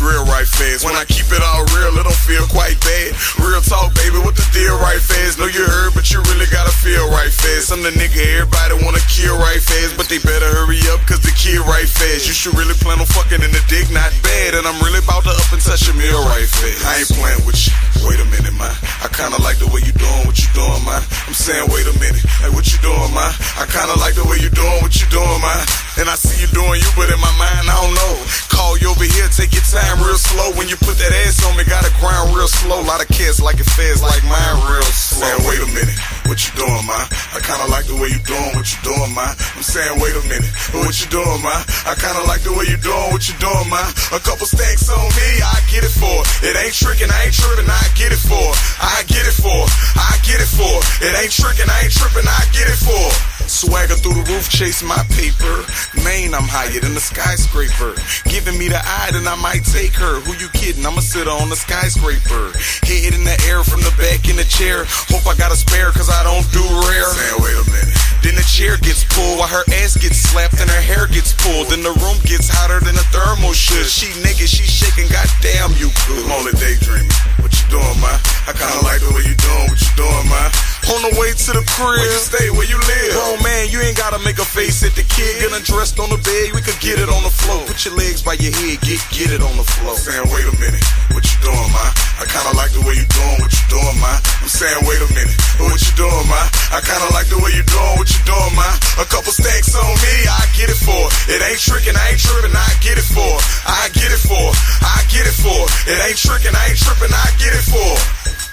real right fast. When I keep it all real, it don't feel quite bad. Real talk, baby, what the deal right fast? Know you heard, but you really gotta feel right fast. I'm the nigga everybody wanna kill right fast, but they better hurry up, cause the kid right fast. You should really plan on fucking in the dick, not bad. And I'm really about to up and touch a meal right fast. I ain't playing with you. Wait a minute, man. I kinda like the way you doing what you doing, man. I'm saying, wait a minute. Hey, what you doing, man? I kinda like the way you doing what you doing, man. And I see you doing you, but in my mind, I don't know. Call you over here, take your time real slow. When you put that ass on me, gotta grind real slow. Lot of kids like it fast, like mine real slow. Man, wait a minute. What you doing, man? I kinda like the way you doing what you doing, man. I'm saying, wait a minute. What you doing, man? I kinda like the way you doing what you doing, man. A couple stacks on me, I get it for. It ain't tricking, I ain't tripping, I get it for. I get it for. I get it for. It ain't tricking, I ain't tripping, I get it for. Swagger through the roof, chase my paper. Maine, I'm higher than the skyscraper. Giving me the eye, then I might take her. Who you kidding? I'ma sit on the skyscraper. Head in the air from the back in the chair. Hope I got a spare, cause I don't do rare. Saying, wait a minute. Then the chair gets pulled while her ass gets slapped and her hair gets pulled. Then the room gets hotter than a thermal should. She naked, she shaking, goddamn you cool. I'm only On the way to the crib. Where you stay, where you live. Grown man, you ain't gotta make a face at the kid. Get undressed on the bed, we could get it on the floor. Put your legs by your head, get get it on the floor. Saying, wait a minute, what you doing, man? I kinda like the way you doing what you doing, man. I'm saying, wait a minute, what you doing, man? I kinda like the way you doing what you doing, man. A couple stacks on me, I get it for. It ain't tricking, I ain't tripping, I get it for. I get it for. I get it for. It ain't tricking, I ain't tripping, I get it for.